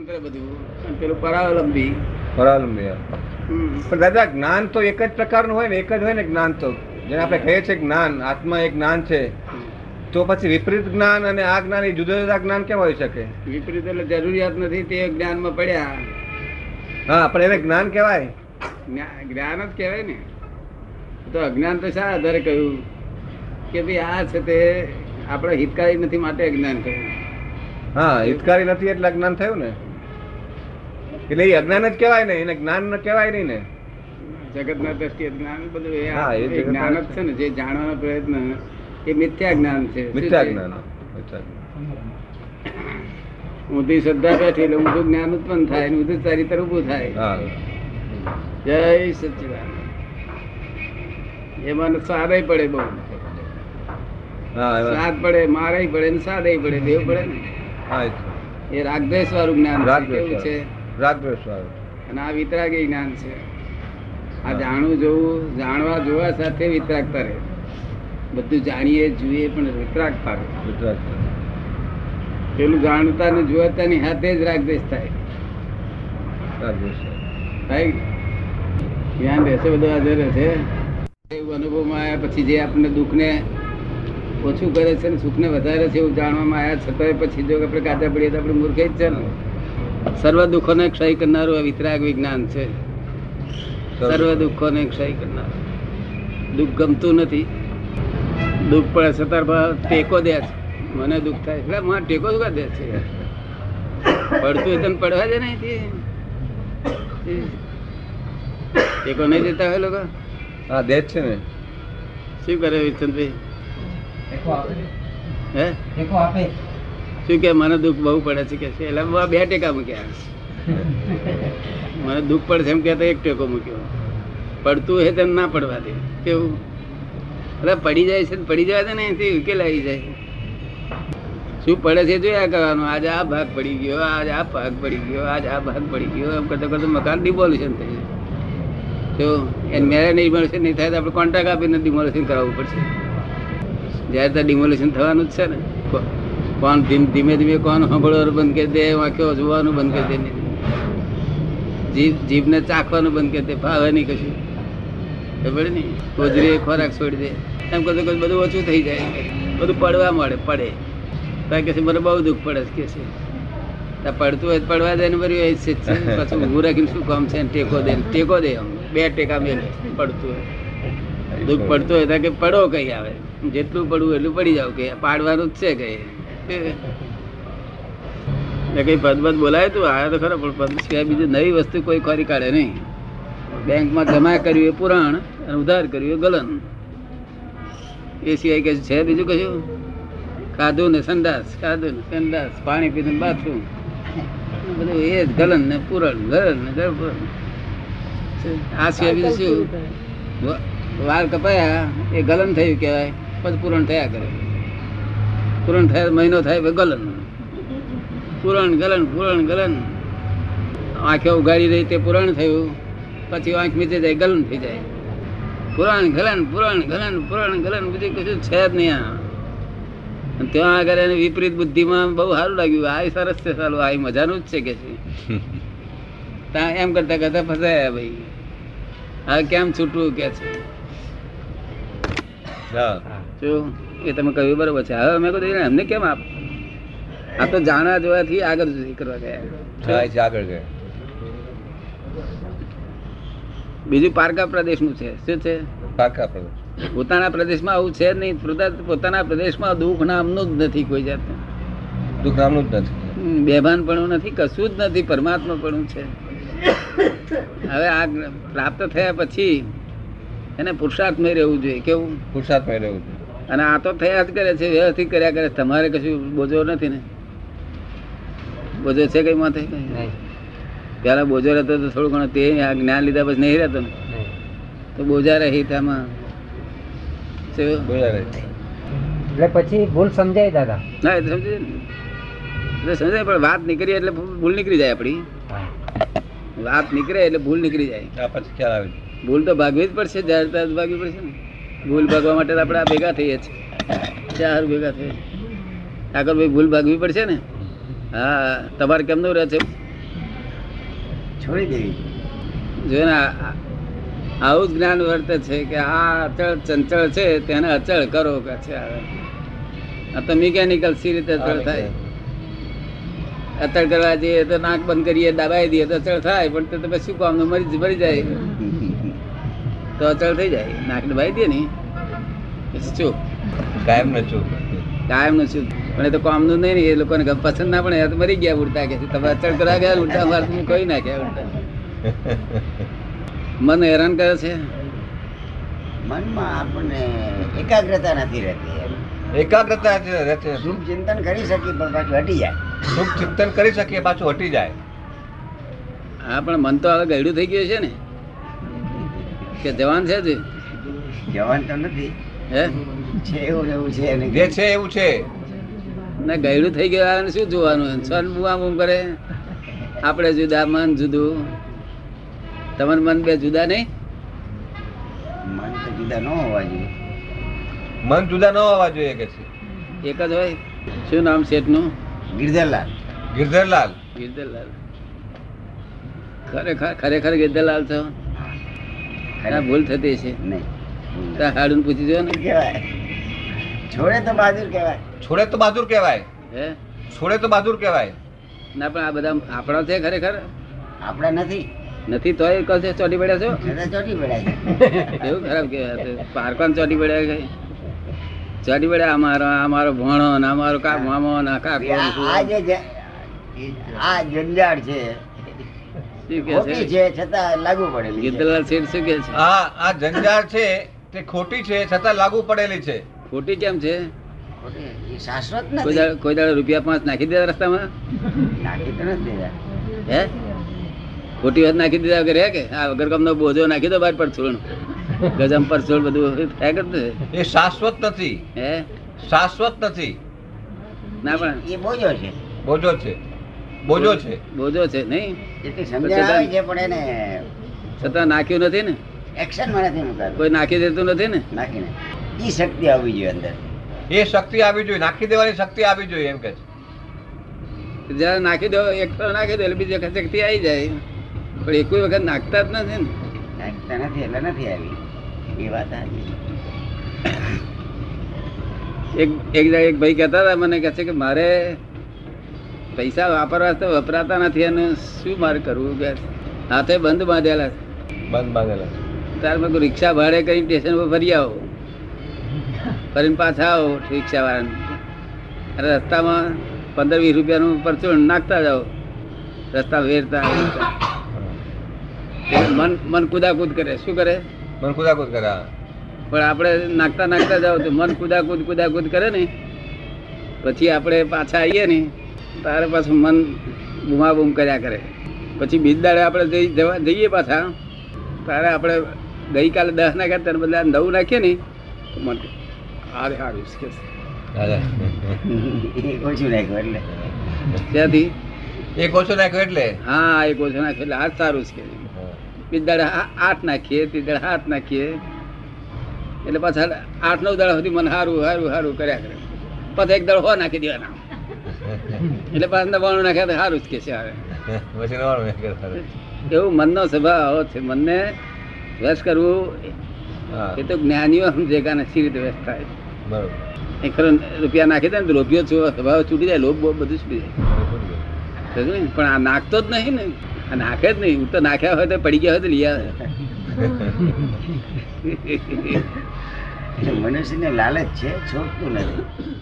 સ્વતંત્ર બધું. પેલું પરાવલંબી. પરાવલંબી પણ દાદા જ્ઞાન તો એક જ પ્રકારનું હોય ને એક જ હોય ને જ્ઞાન તો. જેને આપણે કહીએ છીએ જ્ઞાન આત્મા એક જ્ઞાન છે. તો પછી વિપરીત જ્ઞાન અને આ જ્ઞાન એ જુદા જુદા જ્ઞાન કેમ હોઈ શકે? વિપરીત એટલે જરૂરિયાત નથી તે જ્ઞાનમાં પડ્યા. હા પણ એને જ્ઞાન કહેવાય. જ્ઞાન જ કહેવાય ને. તો અજ્ઞાન તો શા આધારે કહ્યું? કે ભાઈ આ છે તે આપણે હિતકારી નથી માટે અજ્ઞાન કહ્યું. હા હિતકારી નથી એટલે અજ્ઞાન થયું ને? એટલે એ અજ્ઞાન જ કહેવાય ને એને જ્ઞાન કહેવાય નહીં ને. જગતના દ્રષ્ટિએ જ્ઞાન બધું એ જ્ઞાન જ છે ને જે જાણવાનો પ્રયત્ન એ મિથ્યા જ્ઞાન છે. મિથ્યા જ્ઞાન. ઊંધી શ્રદ્ધા બેઠી એટલે ઊંધું જ્ઞાન ઉત્પન્ન થાય અને ઊંધું ચારિત્ર ઊભું થાય. જય સચિદાન એમાં સ્વાદય પડે બહુ. સ્વાદ પડે મારે પડે ને સ્વાદય પડે દેવ પડે ને. એ રાગદ્વેષ વાળું જ્ઞાન કેવું છે? રાગદ્વેષ વાળું. અને આ વિતરાગી જ્ઞાન છે. આ જાણવું જોવું જાણવા જોવા સાથે વિતરાગતા રહે. બધું જાણીએ જોઈએ પણ વિતરાગતા રહે. વિતરાગતા પેલું જાણતા ને જોવાતાની હાથે જ રાગદ્વેષ થાય. રાગદ્વેષ થાય. જ્ઞાન રહેશે બધું હાજર રહેશે. એવું અનુભવમાં આવ્યા પછી જે આપણને દુઃખને ઓછું કરે છે ને સુખને વધારે છે એવું જાણવામાં આવ્યા છતાંય પછી જો આપણે કાચા પડીએ તો આપણે મૂર્ખે જ છે ને. સર્વ દુઃખોને ક્ષય કરનારું આ વિતરાગ વિજ્ઞાન છે. સર્વ દુઃખોને ક્ષય કરનાર. દુઃખ ગમતું નથી. દુઃખ પડે છતાં પણ ટેકો દે છે. મને દુઃખ થાય એટલે મને ટેકો શું દે છે? પડતું તને પડવા દે નહીં ટેકો નહીં દેતા હોય લોકો? હા દે છે ને. શું કરે વિચંદભાઈ હે? ટેકો આપે. શું કે મને દુઃખ બહુ પડે છે કે છે? એટલે બા ટેકા મૂક્યા. મને દુઃખ પડે છે એમ કહેતા એક ટેકો મૂક્યો. પડતું હે તેમ ના પડવા દે. કેવું? એટલે પડી જાય છે પડી જાય છે ને એથી ઉકેલ આવી જાય. શું પડે છે જોયા કરવાનું? આજે આ ભાગ પડી ગયો, આજે આ ભાગ પડી ગયો, આજે આ ભાગ પડી ગયો, એમ કરતા કરતા મકાન ડિમોલ્યુશન થઈ જાય તો એને મેરે ડિમોલ્યુશન નહીં થાય તો આપણે કોન્ટ્રાક્ટ આપીને ડિમોલ્યુશન કરાવવું પડશે. જ્યારે તો ડિમોલ્યુશન થવાનું જ છે ને. કોણ ધીમે ધીમે કોણ સાંભળવાનું બંધ કરી દે વાંખ્યો જોવાનું બંધ કરી દે જીભ, જીભને ચાખવાનું બંધ કરી દે, ભાવે નહીં કશું. ખબર ને ગોજરી ખોરાક છોડી દે. એમ કરતો કશું બધું ઓછું થઈ જાય. બધું પડવા મળે, પડે. કારણ કે મને બહુ દુઃખ પડે કે છે. પડતું હોય પડવા દે ને બરી એ છે પછી ઊભું રાખીને શું કામ છે ટેકો દે ટેકો દે આમ. બે ટેકા મેં પડતું હોય. દુઃખ પડતું હોય કે પડો કઈ આવે. જેટલું પડવું એટલું પડી જાવ કે પાડવાનું જ છે કઈ. ને કઈ પદ પદ બોલાય તું? આયા તો ખરો, પણ પદ સિવાય બીજું નવી વસ્તુ કોઈ ખોરી કાઢે નહીં. બેંકમાં જમા કર્યું એ પુરાણ અને ઉધાર કર્યું એ ગલન. એ સિવાય કે છે બીજું કશું? ખાધું ને સંડાસ, ખાધું ને સંડાસ, પાણી પીધું ને બાથરૂમ. બધું એ જ ગલન ને પુરણ ગલન ને ગરપુરણ આ સિવાય બીજું શું? વાળ કપાયા, એ ગલન થયું કહેવાય પછી પૂરણ થયા કરે. પૂરણ થાય મહિનો થાય ગલન. પૂરણ ગલન પૂરણ ગલન. આંખે ઉગાડી રહી તે પૂરણ થયું. પછી આંખ મીચી જાય ગલન થઈ જાય. પુરાણ ગલન પુરાણ ગલન પુરાણ ગલન બીજું કશું છે જ નહીં આ. ત્યાં આગળ એને વિપરીત બુદ્ધિમાં બહુ સારું લાગ્યું. આ સરસ છે સારું આ મજાનું જ છે કે છે. ત્યાં એમ કરતા કરતા ફસાયા ભાઈ. હવે કેમ છૂટવું કે છે? શું એ તમે કહ્યું બરોબર છે. હવે અમે કહ્યું એમને કેમ આપ આ તો જાણવા જોવાથી આગળ કરવા ગયા. આગળ ગયા બીજું પારકા પ્રદેશનું છે. શું છે? પારકા પ્રદેશ. પોતાના પ્રદેશમાં આવું છે નહીં. પોતા- પોતાના પ્રદેશમાં દુઃખ નામનું જ નથી કોઈ જાતનું. દુઃખ નામનું જ નથી. બેભાન પણ નથી કશું જ નથી પરમાત્મા પણ છે. હવે આ પ્રાપ્ત થયા પછી એને પુરુષાર્થમય રહેવું જોઈએ. કેવું? પુરુષાર્થમય રહેવું છે અને આ તો થયા જ કરે છે વ્યવસ્થિત કર્યા કરે તમારે કશું બોજો નથી ને? બોજો છે કઈ માથે? નહીં. પેલા બોજો રહેતો તો થોડું ઘણું તે આ જ્ઞાન લીધા પછી નહીં રહેતો ને? તો બોજા રહી તેમાં. એટલે પછી ભૂલ સમજાય દાદા. ના એ તો સમજી એટલે સમજાય પણ વાત નીકળી એટલે ભૂલ નીકળી જાય આપણી વાત નીકળે એટલે ભૂલ નીકળી જાય. પછી ખ્યાલ આવે ભૂલ તો ભાગવી જ પડશે જ્યારે ત્યારે ભાગવી પડશે ને. ભૂલ ભાગવા માટે આપણે આ ભેગા થઈએ છીએ. ચાર ભેગા થઈએ આગળ ભાઈ ભૂલ ભાગવી પડશે ને? હા તમારે કેમનું રહે છે છોડી દેવી. જો ને આવું જ જ્ઞાન વર્તે છે કે આ અચળ ચંચળ છે તેને અચળ કરો કે છે આ તો મિકેનિકલ સી રીતે અચળ થાય. અચળ કરવા જઈએ તો નાક બંધ કરીએ દબાઈ દઈએ તો અચળ થાય પણ તો તમે શું કામ મરી મરી જાય. તો અચળ થઈ જાય. નાક ભાઈ દે ને. ચૂપ કાયમ ન ચૂપ કાયમનું શું પણ એ તો કામનું નહીં એ લોકોને ગમ- પસંદ ના પડે તો મરી ગયા ઉડતા કે તમે અચળ કરા ગયા ઉડતા માર તમે કોઈ ના કે મન હેરાન કરે છે. મનમાં આપણને એકાગ્રતા નથી રહેતી એકાગ્રતા જે રહે છે શુભ ચિંતન કરી શકીએ પણ પાછું હટી જાય. શુભ ચિંતન કરી શકીએ પાછું હટી જાય. હા પણ મન તો હવે ગયડું થઈ ગયું છે ને. કે જવાન છે જ જવાન તો નથી. હે? છે એવું એવું છે જે છે એવું છે. ને ગયડું થઈ ગયું આને શું જોવાનું? સ્વન બુઆ બુમ કરે? આપણે જુદા મન જુદું. તમારું મન બે જુદા નહીં? મન તો જુદા ન હોવા જોઈએ. મન જુદા ન હોવા જોઈએ કે છે? એક જ હોય? શું નામ શેઠનું? ગિરધરલાલ. ગિરધરલાલ. ગિરધરલાલ. ખરેખર ખરેખર ગિરધરલાલ છો? ના ભૂલ થતી છે નહીં. તો હાડું પૂછી દો ને? કહેવાય છોડે તો બહાદુર કહેવાય છોડે તો બહાદુર કહેવાય હે? છોડે તો બહાદુર કહેવાય ના પણ આ બધા આપણા છે ખરેખર? આપણે નથી. નથી તોય કશે ચોટી પડ્યા છો? ચોટી પડ્યા એવું ખરાબ કહેવાય. પારકોન ચોટી પડ્યા કઈ ચોટી પડ્યા અમારો અમારો ભણો ને અમારો કા મામો ના કાકો આ- જે આ જંજાળ છે કે ખોટી છે? છતાં લાગુ પડેલી છે. શેઠ શું કે છે? આ આ જંજાળ છે તે ખોટી છે છતાં લાગુ પડેલી છે. ખોટી કેમ છે? શાશ્વત કોઈ નથી દાડો કોઈ દાડો રૂપિયા પાંચ નાખી દીધા રસ્તામાં? નાખી તો નથી દેતા. હે? ખોટી વાત નાખી દીધા વગર હે કે? આ વગર કામનો બોજો નાખી દો બાર પર છોડ. ગજમ પર છોડ બધું થાય કરતું એ શાશ્વત નથી. હે? શાશ્વત નથી. ના પણ. એ બોજો છે. બોજો છે. બોજો છે. બોજો છે નહીં? એટલે સમજણ આવે છે પણ એને છતાં નાખ્યું નથી ને? એક્શનમાં નથી કોઈ નાખી દેતું નથી ને? નાખીને. એ શક્તિ આવવી જોઈએ અંદર. એ શક્તિ આવી જોઈએ નાખી દેવાની શક્તિ આવી જોઈએ એમ કે છે. જયારે નાખી દો એક ફેર નાખી દો એટલે બીજી વખત શક્તિ આવી જાય. પણ એક વખત નાખતા જ નથી ને. નાખતા નથી એટલે નથી આવી. એ વાત એક એક એક ભાઈ કહેતા હતા મને કહે છે કે મારે પૈસા વાપરવા તો વપરાતા નથી અને શું મારે કરવું કે હાથે બંધ બાંધેલા બંધ બાંધેલા તાર મેં રિક્ષા ભાડે કરી સ્ટેશન પર ફરી આવો. ફરીને પાછા આવો રિક્ષા વાળાને અને રસ્તામાં પંદર વીસ રૂપિયાનું પરચુણ નાખતા જાઓ. રસ્તા વેરતા. મન મન કુદાકૂદ કરે. શું કરે? મન કુદાકૂદ કરે પણ આપણે નાખતા નાખતા જાવ તો મન કુદાકૂદ કુદાકૂદ કરે ને. પછી આપણે પાછા આવીએ ને. તારે પાછું મન બૂમાબૂમ કર્યા કરે. પછી બીજ દાડે આપણે જઈ જવા જઈએ પાછા. તારે આપણે ગઈકાલે દસ નાખ્યા ત્યારે બધા નવ નાખીએ ને? તો મન હારે હારું છે. કે ઓછું નાખ્યું એટલે. ત્યાંથી એક ઓછો નાખ્યો એટલે? હા એક ઓછો નાખ્યો એટલે આ સારું છે. બીજ દાડે આઠ નાખીએ ત્રીજ દાડે હાથ નાખીએ. એટલે પાછા આઠ નવ દાડા સુધી મને સારું સારું સારું કર્યા કરે. પછી એક દાડો હો નાખી દેવાના. એટલે પાંચ નવાણું નાખ્યા તો સારું જ કે છે કરે. એવું મનનો સ્વભાવ છે. મનને વશ કરવું એ તો જ્ઞાનીઓ સમજે કે આને સી રીતે વ્યસ્ત થાય બરોબર. એ ખરો રૂપિયા નાખી દે ને તો લોભિયો છો સ્વભાવ છૂટી જાય લોભ બધું છૂટી જાય. પણ આ નાખતો જ નહીં ને. આ નાખે જ નહીં. હું તો નાખ્યા હોય તો પડી ગયા હોય તો લઈ આવે. મનુષ્યને લાલચ છે છોડતું નથી.